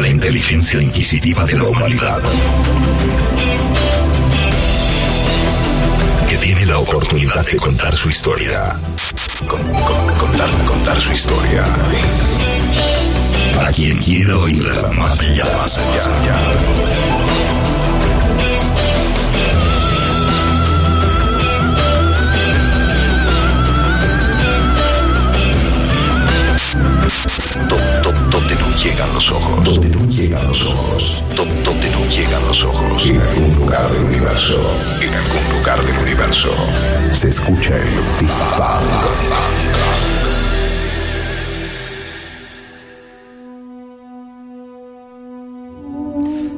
la inteligencia inquisitiva de la humanidad. Que tiene la oportunidad de contar su historia. contar, contar su historia. Para quien quiera oírla más allá, más allá. donde no llegan los ojos. Donde no llegan los ojos. Donde no llegan los ojos. En algún lugar del universo. En algún lugar del universo. Se escucha el Big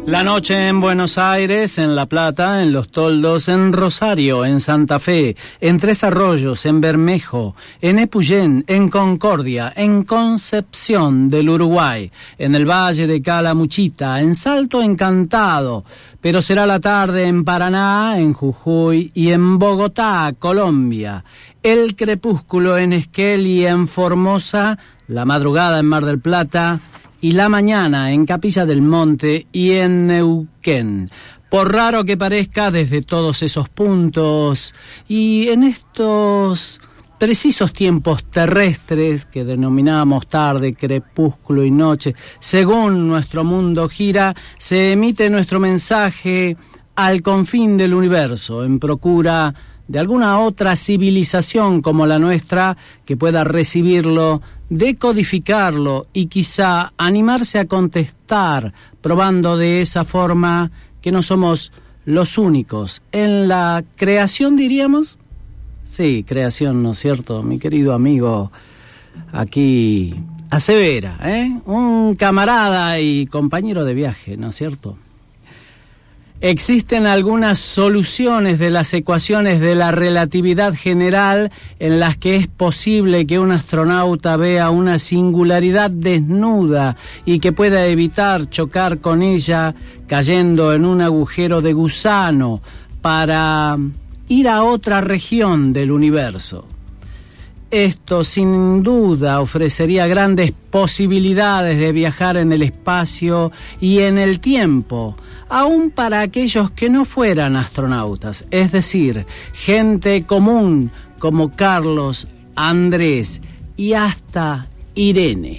La noche en Buenos Aires, en La Plata, en Los Toldos, en Rosario, en Santa Fe, en Tres Arroyos, en Bermejo, en Epuyén, en Concordia, en Concepción del Uruguay, en el Valle de Calamuchita, en Salto Encantado, pero será la tarde en Paraná, en Jujuy y en Bogotá, Colombia, el crepúsculo en Esquel y en Formosa, la madrugada en Mar del Plata, y la mañana en Capilla del Monte y en Neuquén. Por raro que parezca desde todos esos puntos y en estos precisos tiempos terrestres que denominamos tarde, crepúsculo y noche, según nuestro mundo gira, se emite nuestro mensaje al confín del universo en procura de alguna otra civilización como la nuestra que pueda recibirlo decodificarlo y quizá animarse a contestar, probando de esa forma que no somos los únicos. En la creación diríamos, sí, creación, ¿no es cierto? Mi querido amigo aquí asevera, ¿eh? Un camarada y compañero de viaje, ¿no es cierto? Existen algunas soluciones de las ecuaciones de la relatividad general en las que es posible que un astronauta vea una singularidad desnuda y que pueda evitar chocar con ella cayendo en un agujero de gusano para ir a otra región del universo. Esto sin duda ofrecería grandes posibilidades de viajar en el espacio y en el tiempo, aun para aquellos que no fueran astronautas, es decir, gente común como Carlos, Andrés y hasta Irene.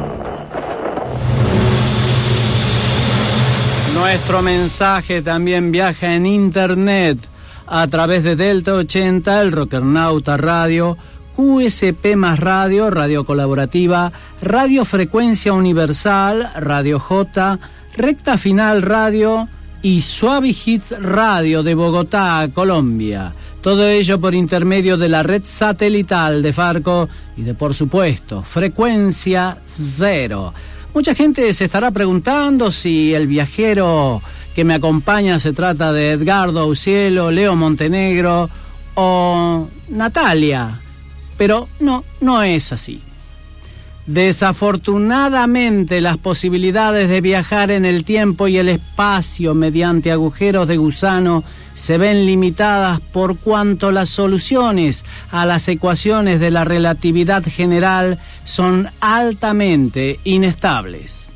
Nuestro mensaje también viaja en internet a través de Delta 80, el Rockernauta Radio, QSP más Radio, Radio Colaborativa, Radio Frecuencia Universal, Radio J, Recta Final Radio y Suave Hits Radio de Bogotá, Colombia. Todo ello por intermedio de la red satelital de Farco y de, por supuesto, Frecuencia Cero. Mucha gente se estará preguntando si el viajero que me acompaña se trata de Edgardo Aucielo, Leo Montenegro o Natalia. Pero no, no es así. Desafortunadamente las posibilidades de viajar en el tiempo y el espacio mediante agujeros de gusano se ven limitadas por cuanto las soluciones a las ecuaciones de la relatividad general son altamente inestables.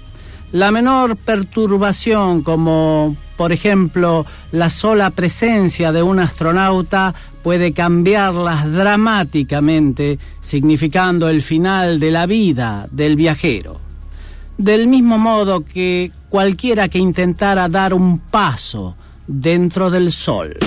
La menor perturbación, como por ejemplo la sola presencia de un astronauta, puede cambiarlas dramáticamente, significando el final de la vida del viajero. Del mismo modo que cualquiera que intentara dar un paso dentro del sol.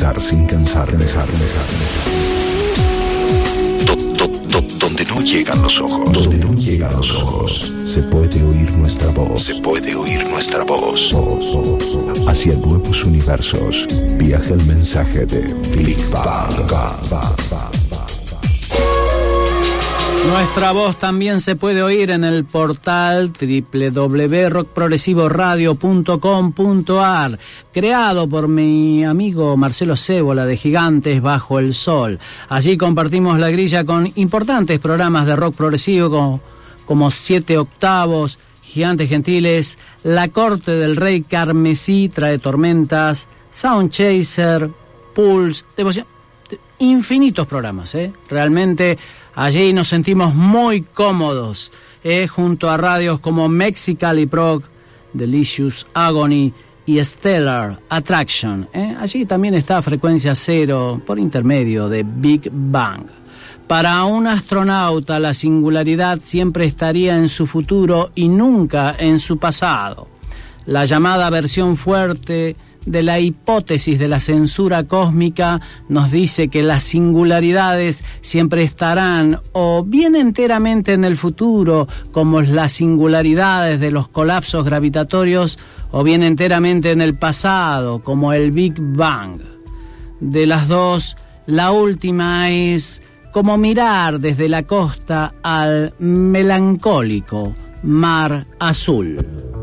Pensar sin cansar, pensar, pensar, Donde no llegan los ojos. Donde no llegan los ojos. Se puede oír nuestra voz. Se puede oír nuestra voz. Hacia nuevos universos. Viaja el mensaje de Big Bang. Nuestra voz también se puede oír en el portal www.rockprogresivoradio.com.ar, creado por mi amigo Marcelo Cébola de Gigantes Bajo el Sol. Allí compartimos la grilla con importantes programas de rock progresivo como, Siete Octavos, Gigantes Gentiles, La Corte del Rey Carmesí trae tormentas, Sound Chaser, Pulse, Devoción infinitos programas, ¿eh? Realmente allí nos sentimos muy cómodos, ¿eh? junto a radios como Mexicali Prog, Delicious Agony y Stellar Attraction. ¿eh? Allí también está frecuencia cero por intermedio de Big Bang. Para un astronauta la singularidad siempre estaría en su futuro y nunca en su pasado. La llamada versión fuerte de la hipótesis de la censura cósmica nos dice que las singularidades siempre estarán o bien enteramente en el futuro, como las singularidades de los colapsos gravitatorios, o bien enteramente en el pasado, como el Big Bang. De las dos, la última es como mirar desde la costa al melancólico mar azul.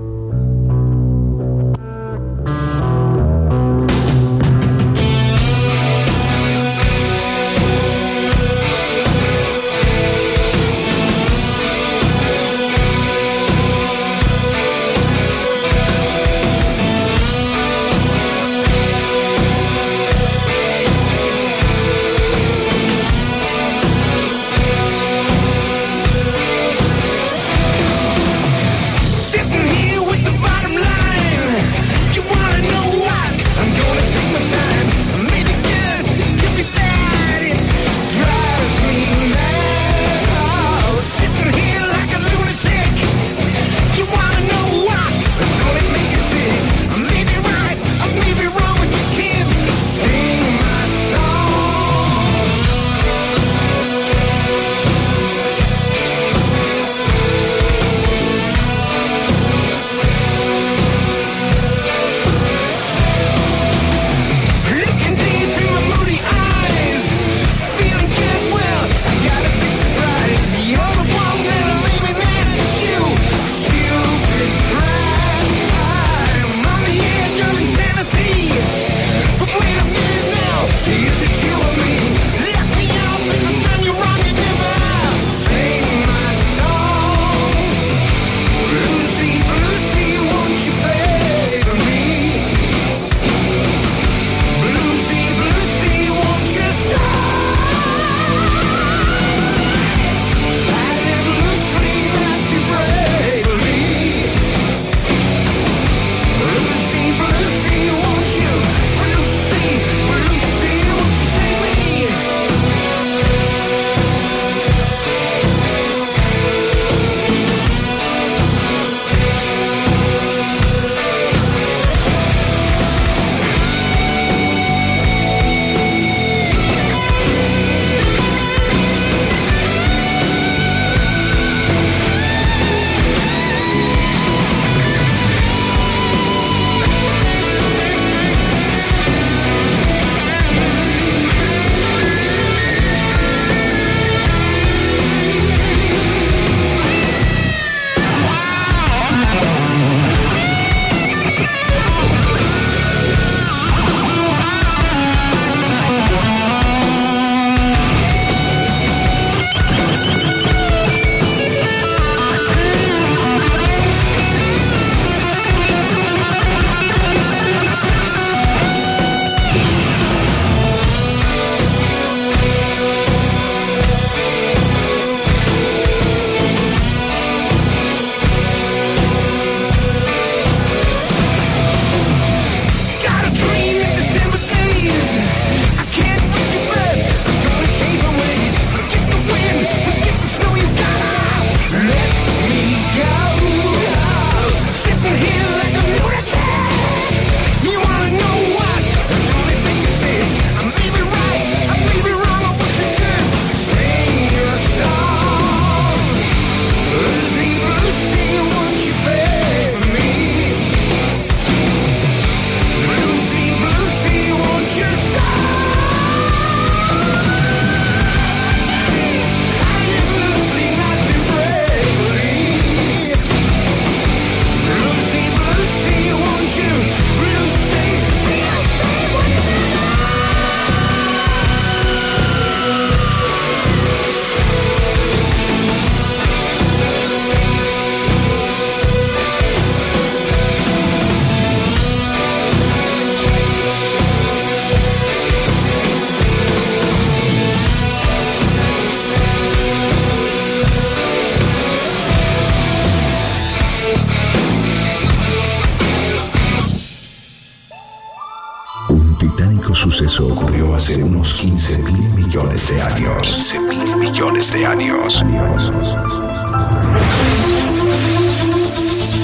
Millones de años.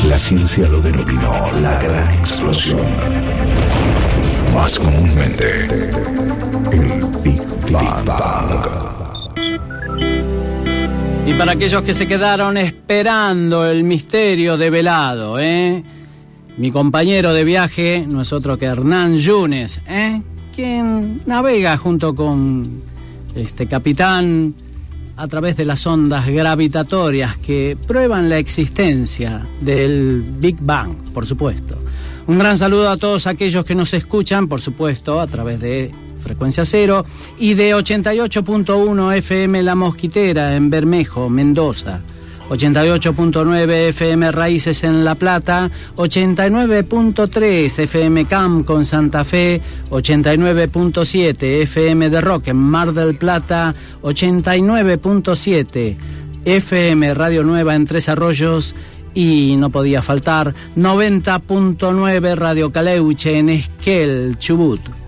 La ciencia lo denominó la gran explosión. Más comúnmente, el Big Bang. Y para aquellos que se quedaron esperando el misterio develado, ¿eh? Mi compañero de viaje no es otro que Hernán Yunes, ¿eh? quien navega junto con este capitán a través de las ondas gravitatorias que prueban la existencia del Big Bang, por supuesto. Un gran saludo a todos aquellos que nos escuchan, por supuesto, a través de frecuencia cero y de 88.1 FM La Mosquitera en Bermejo, Mendoza. 88.9 FM Raíces en La Plata, 89.3 FM Cam con Santa Fe, 89.7 FM de Rock en Mar del Plata, 89.7 FM Radio Nueva en Tres Arroyos y no podía faltar 90.9 Radio Caleuche en Esquel, Chubut.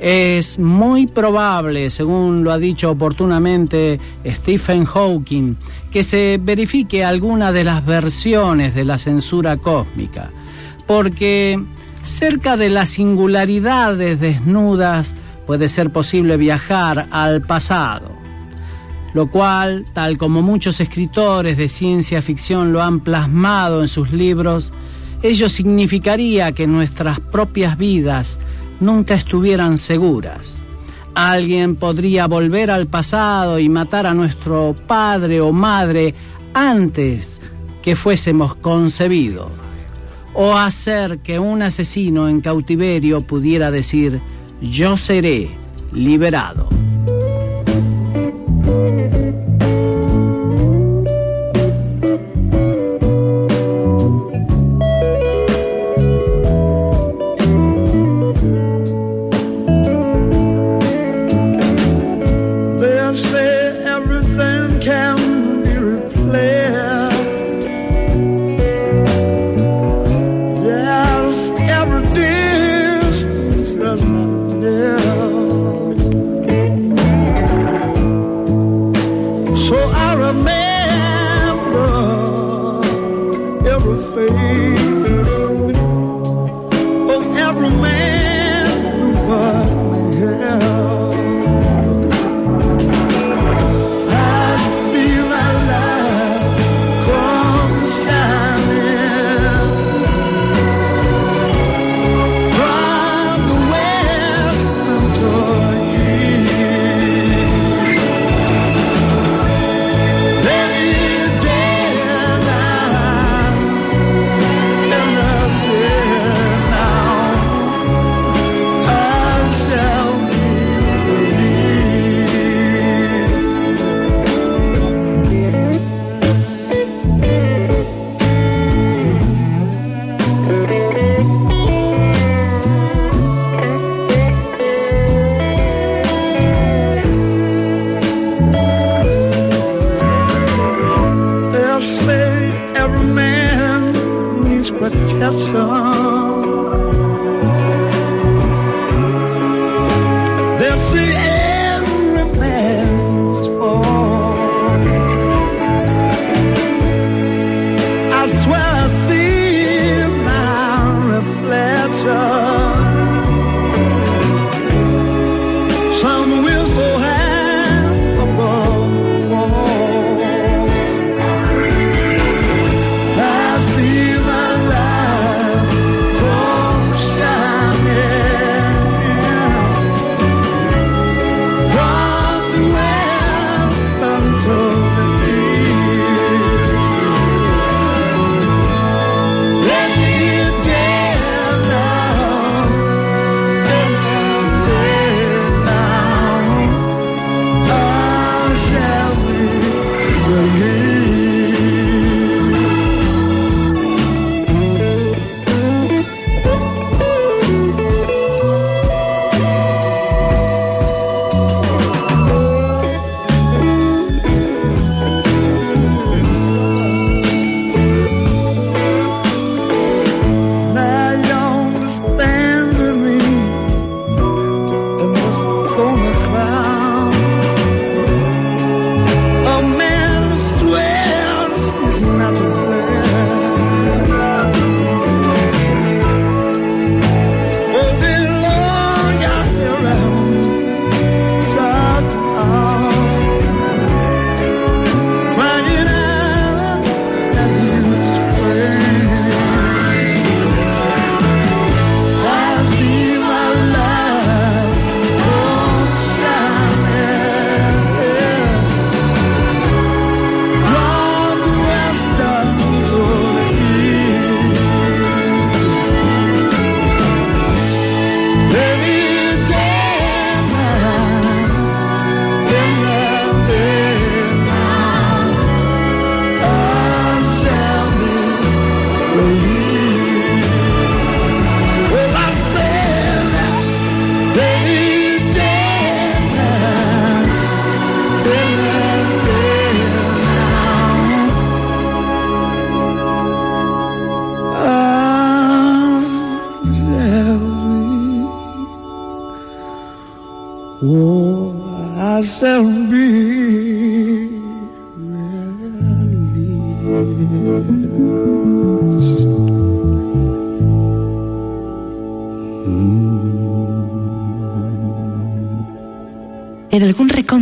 Es muy probable, según lo ha dicho oportunamente Stephen Hawking, que se verifique alguna de las versiones de la censura cósmica, porque cerca de las singularidades desnudas puede ser posible viajar al pasado, lo cual, tal como muchos escritores de ciencia ficción lo han plasmado en sus libros, ello significaría que nuestras propias vidas nunca estuvieran seguras. Alguien podría volver al pasado y matar a nuestro padre o madre antes que fuésemos concebidos. O hacer que un asesino en cautiverio pudiera decir, yo seré liberado.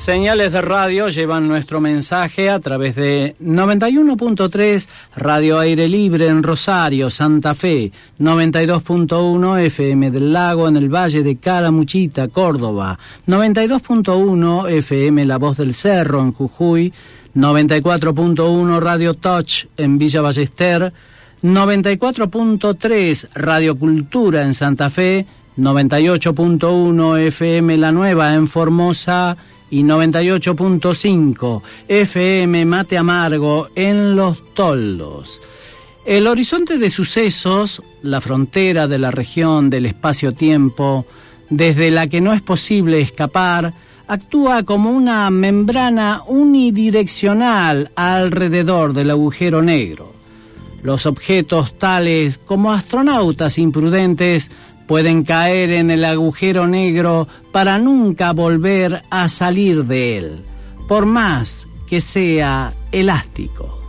Señales de radio llevan nuestro mensaje a través de 91.3 Radio Aire Libre en Rosario, Santa Fe, 92.1 FM del Lago en el Valle de Calamuchita, Córdoba, 92.1 FM La Voz del Cerro en Jujuy, 94.1 Radio Touch en Villa Ballester, 94.3 Radio Cultura en Santa Fe, 98.1 FM La Nueva en Formosa y 98.5 FM Mate Amargo en Los Toldos. El horizonte de sucesos, la frontera de la región del espacio-tiempo, desde la que no es posible escapar, actúa como una membrana unidireccional alrededor del agujero negro. Los objetos tales como astronautas imprudentes pueden caer en el agujero negro para nunca volver a salir de él, por más que sea elástico.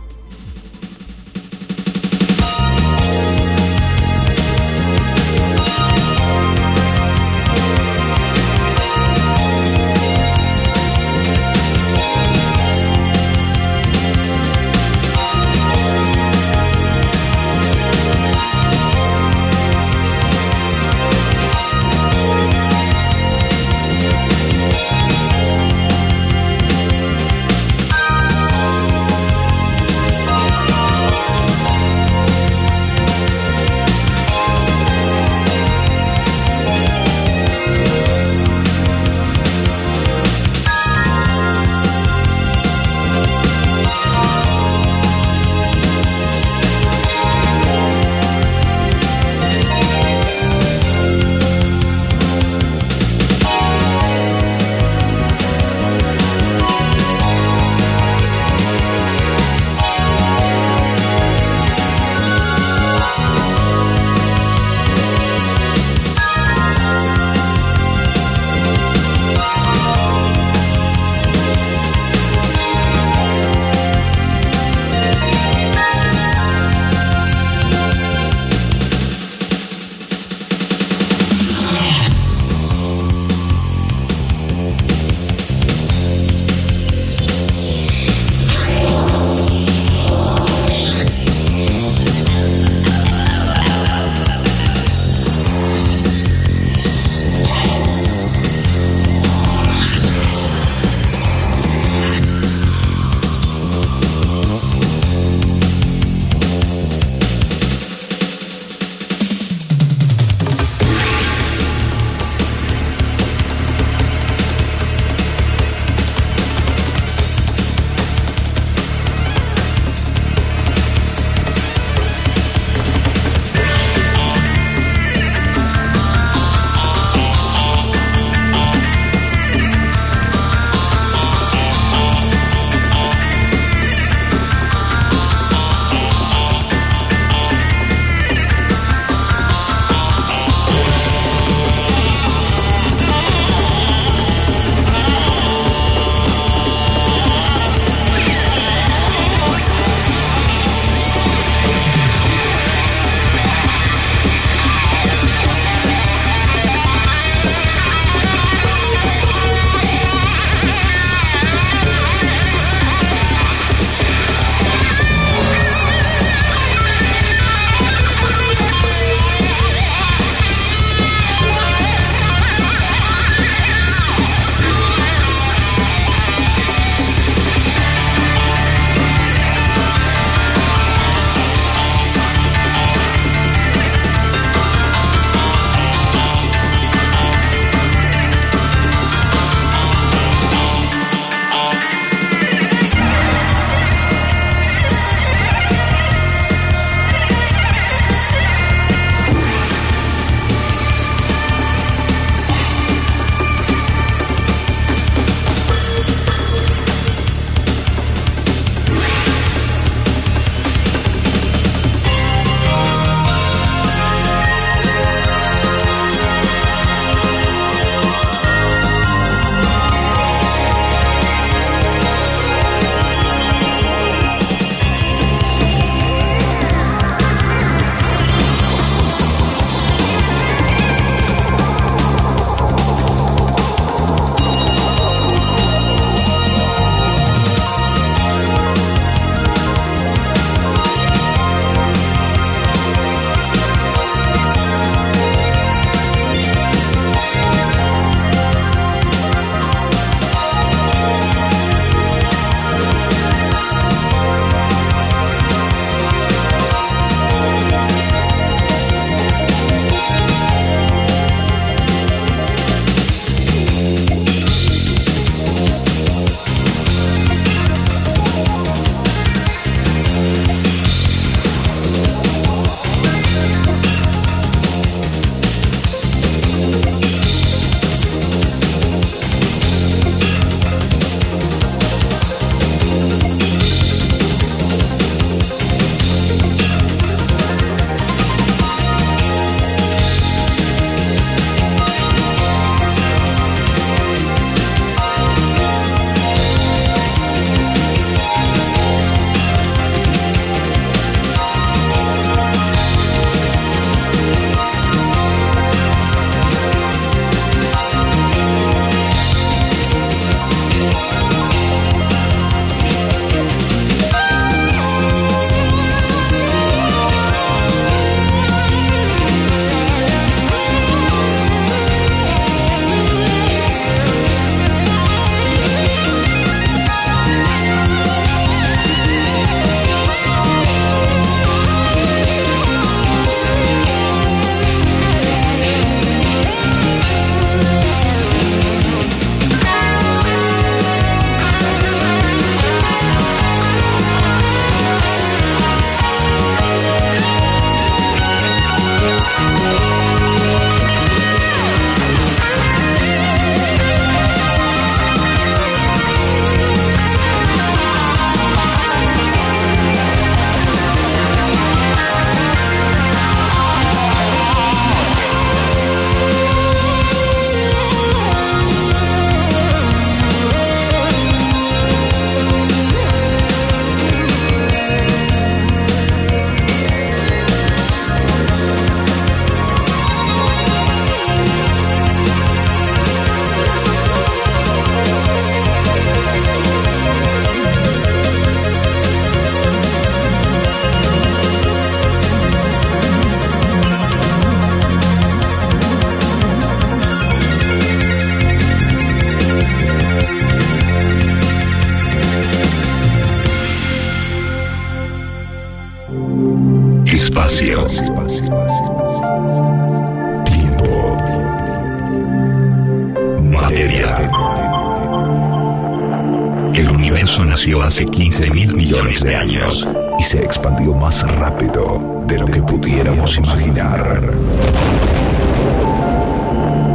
Hace 15 mil millones de años y se expandió más rápido de lo que pudiéramos imaginar.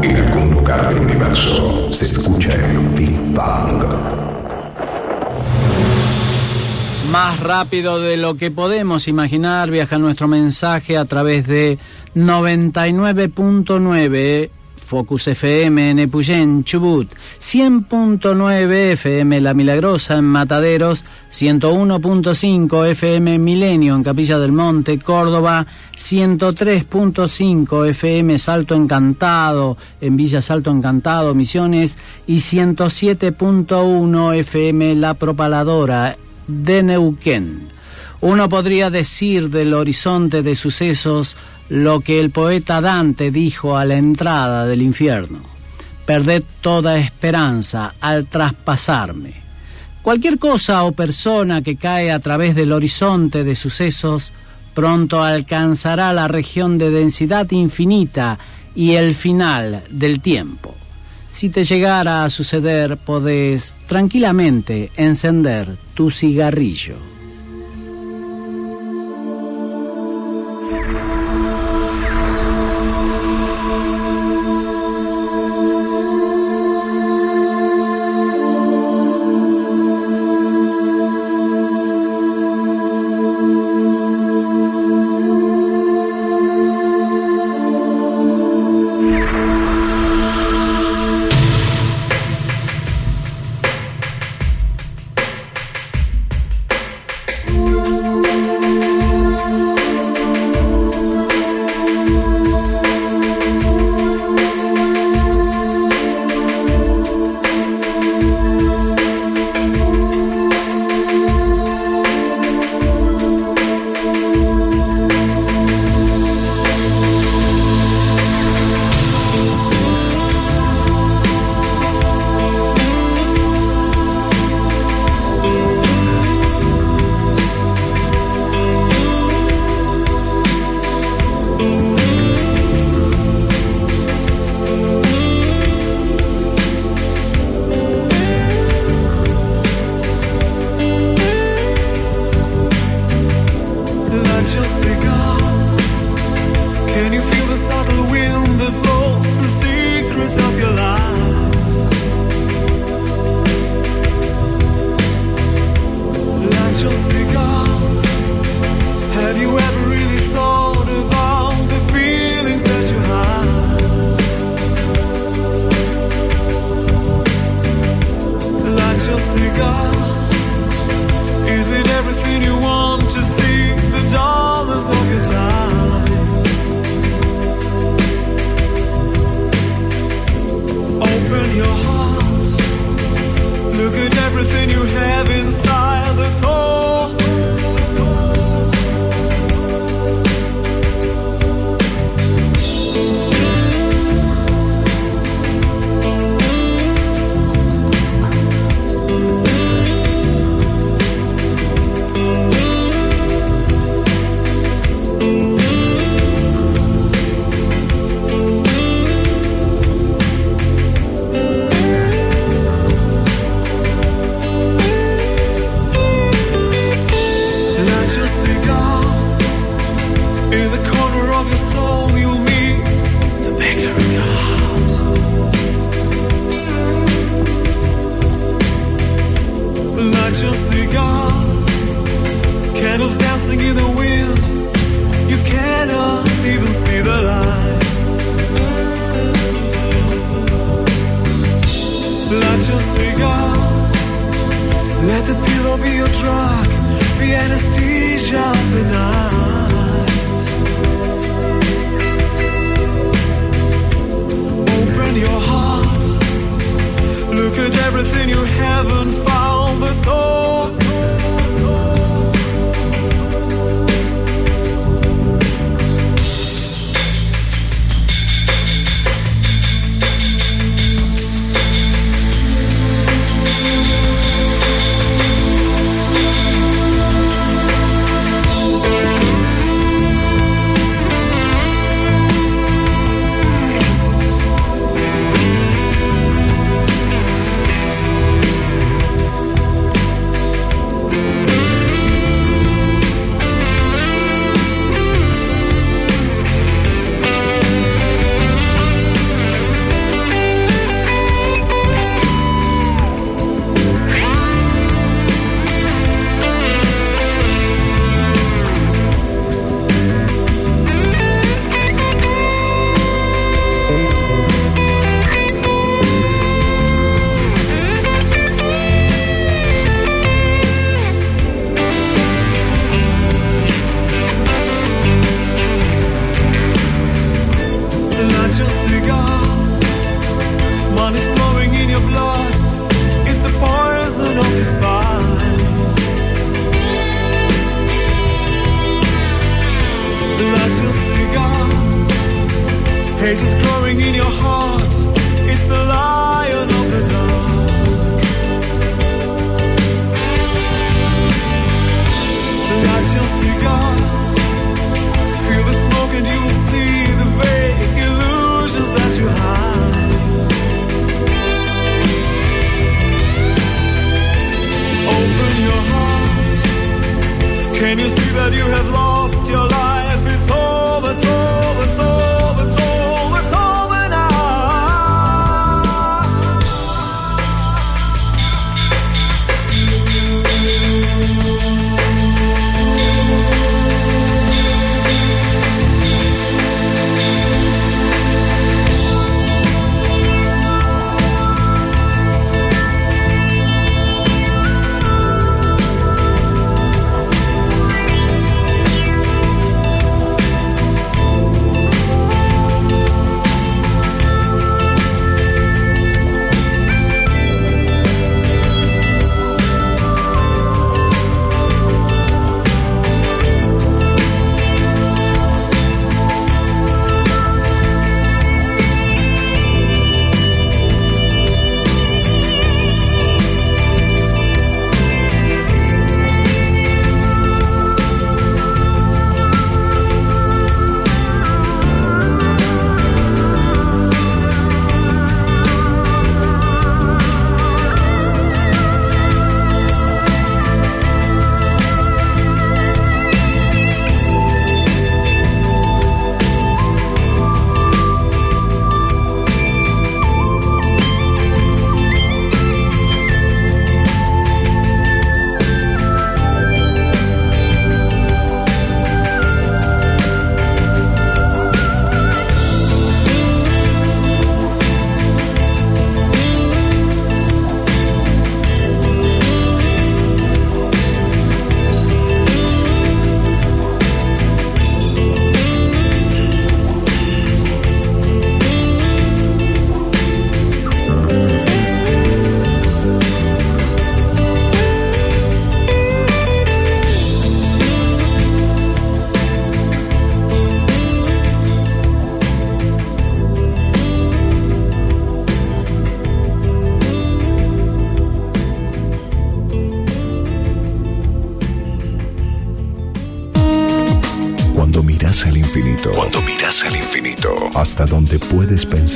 En algún lugar del universo se escucha el Big Bang. Más rápido de lo que podemos imaginar viaja nuestro mensaje a través de 99.9 Focus FM en Epuyén, Chubut, 100.9 FM La Milagrosa en Mataderos, 101.5 FM Milenio en Capilla del Monte, Córdoba, 103.5 FM Salto Encantado en Villa Salto Encantado, Misiones y 107.1 FM La Propaladora de Neuquén. Uno podría decir del horizonte de sucesos lo que el poeta Dante dijo a la entrada del infierno. Perded toda esperanza al traspasarme. Cualquier cosa o persona que cae a través del horizonte de sucesos pronto alcanzará la región de densidad infinita y el final del tiempo. Si te llegara a suceder, podés tranquilamente encender tu cigarrillo.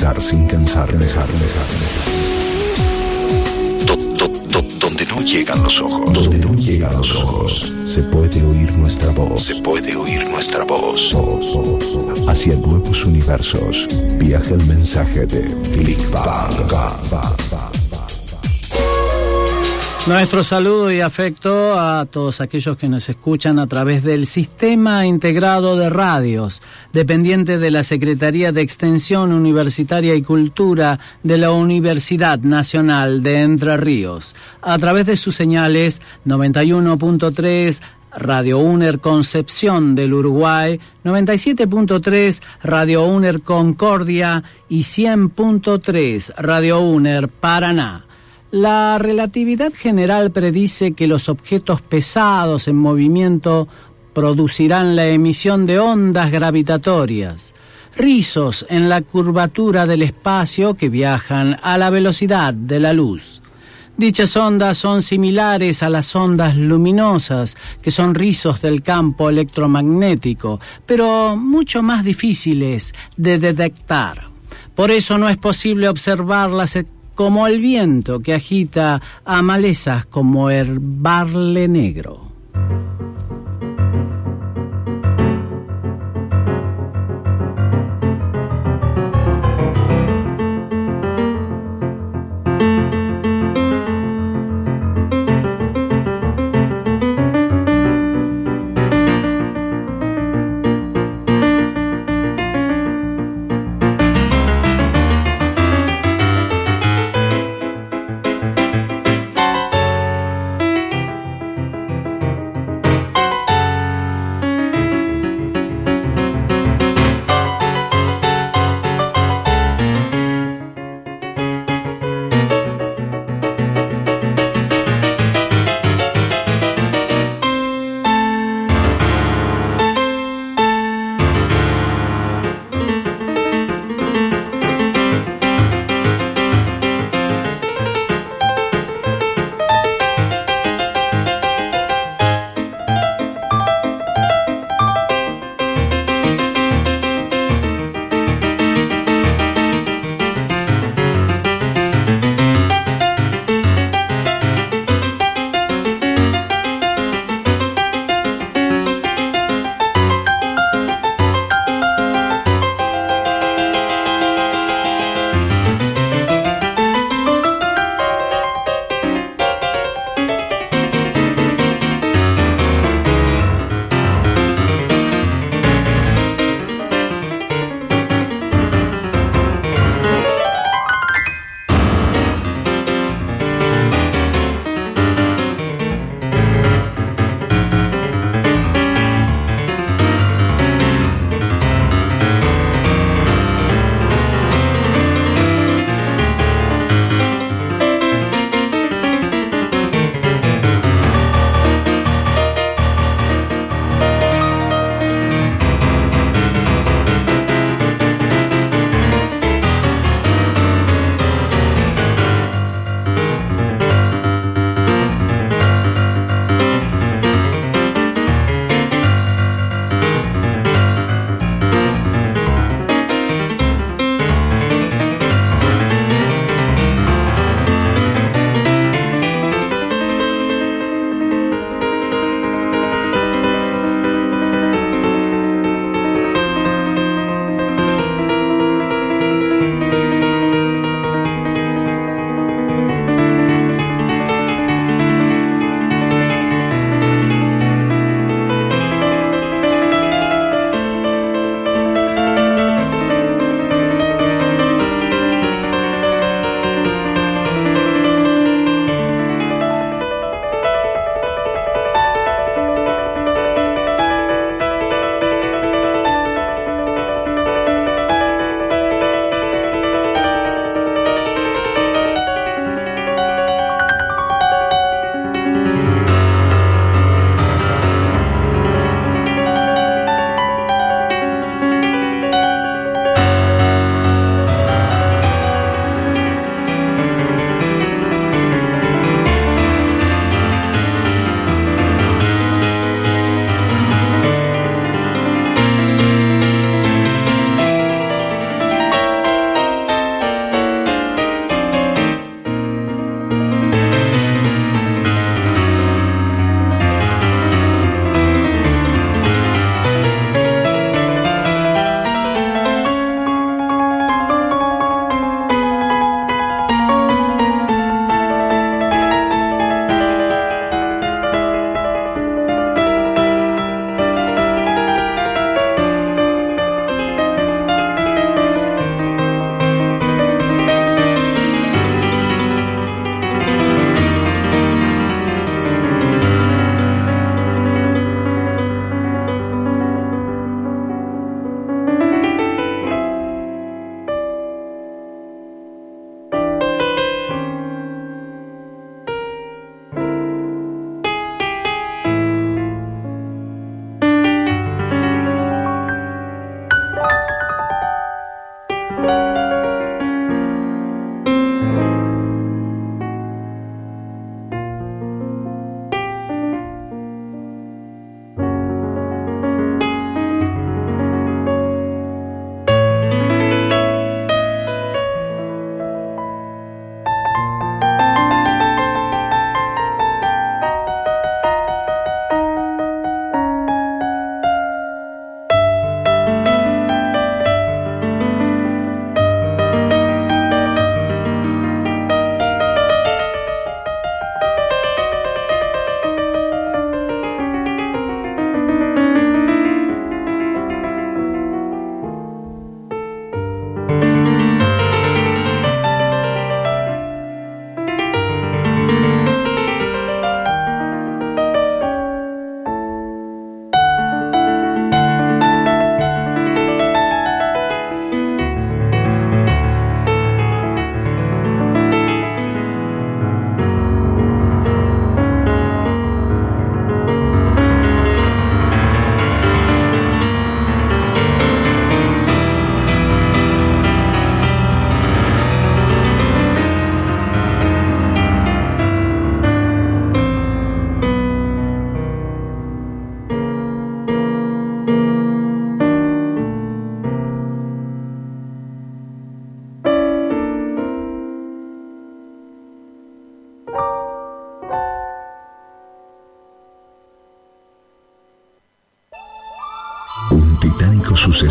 Pensar sin cansar, pensar, pensar, Do- do- do- donde no llegan los ojos. Donde no llegan los ojos. Se puede oír nuestra voz. Se puede oír nuestra voz. Hacia nuevos universos. Viaja el mensaje de Big Bang. Nuestro saludo y afecto a todos aquellos que nos escuchan a través del Sistema Integrado de Radios, dependiente de la Secretaría de Extensión Universitaria y Cultura de la Universidad Nacional de Entre Ríos, a través de sus señales 91.3 Radio UNER Concepción del Uruguay, 97.3 Radio UNER Concordia y 100.3 Radio UNER Paraná. La relatividad general predice que los objetos pesados en movimiento producirán la emisión de ondas gravitatorias, rizos en la curvatura del espacio que viajan a la velocidad de la luz. Dichas ondas son similares a las ondas luminosas, que son rizos del campo electromagnético, pero mucho más difíciles de detectar. Por eso no es posible observarlas como el viento que agita a malezas como el barle negro.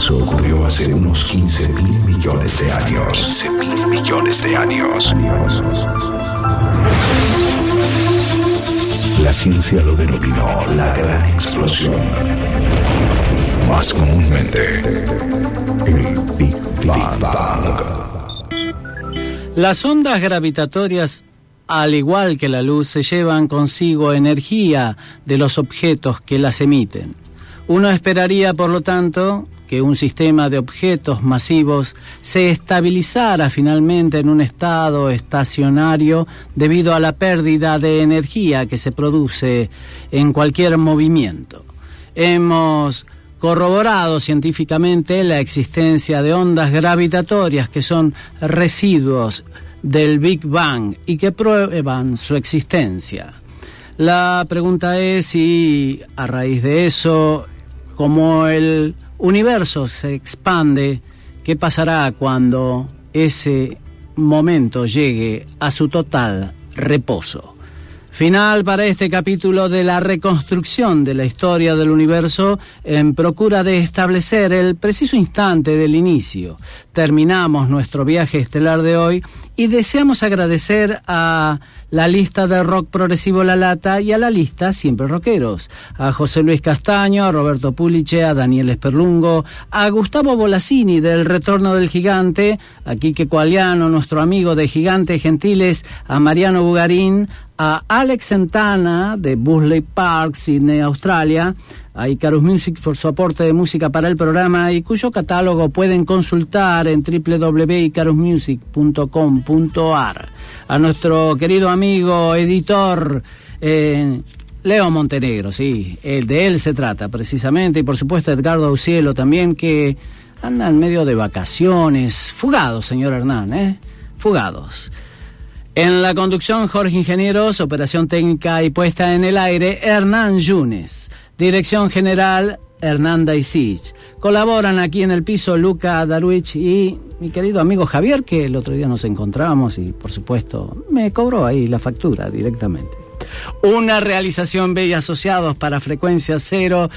Suceso ocurrió hace unos 15 mil millones de años. 15 mil millones de años. La ciencia lo denominó la gran explosión. Más comúnmente, el Big Bang. Las ondas gravitatorias, al igual que la luz, se llevan consigo energía de los objetos que las emiten. Uno esperaría, por lo tanto, que un sistema de objetos masivos se estabilizara finalmente en un estado estacionario debido a la pérdida de energía que se produce en cualquier movimiento. Hemos corroborado científicamente la existencia de ondas gravitatorias que son residuos del Big Bang y que prueban su existencia. La pregunta es si a raíz de eso, como el universo se expande, ¿qué pasará cuando ese momento llegue a su total reposo? Final para este capítulo de la reconstrucción de la historia del universo en procura de establecer el preciso instante del inicio. Terminamos nuestro viaje estelar de hoy y deseamos agradecer a la lista de rock progresivo La Lata y a la lista Siempre Rockeros, a José Luis Castaño, a Roberto Puliche, a Daniel Esperlungo, a Gustavo Bolasini del Retorno del Gigante, a Quique Coaliano, nuestro amigo de Gigantes Gentiles, a Mariano Bugarín, a Alex Santana de Busley Park, Sydney, Australia, a Icarus Music por su aporte de música para el programa y cuyo catálogo pueden consultar en www.icarusmusic.com.ar. A nuestro querido amigo editor eh, Leo Montenegro, sí, el de él se trata precisamente, y por supuesto Edgardo Aucielo también, que anda en medio de vacaciones, fugados, señor Hernán, ¿eh? Fugados. En la conducción, Jorge Ingenieros, operación técnica y puesta en el aire, Hernán Yunes. Dirección General Hernanda Isich. Colaboran aquí en el piso Luca Darwich y mi querido amigo Javier, que el otro día nos encontramos y por supuesto me cobró ahí la factura directamente. Una realización Bella Asociados para Frecuencia Cero.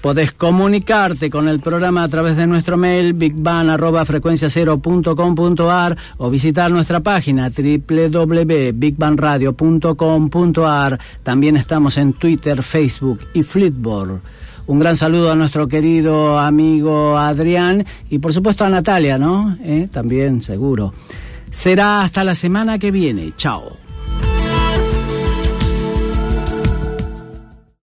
Podés comunicarte con el programa a través de nuestro mail bigban.frecuenciacero.com.ar o visitar nuestra página www.bigbanradio.com.ar. También estamos en Twitter, Facebook y Flipboard. Un gran saludo a nuestro querido amigo Adrián y por supuesto a Natalia, ¿no? ¿Eh? También, seguro. Será hasta la semana que viene. Chao.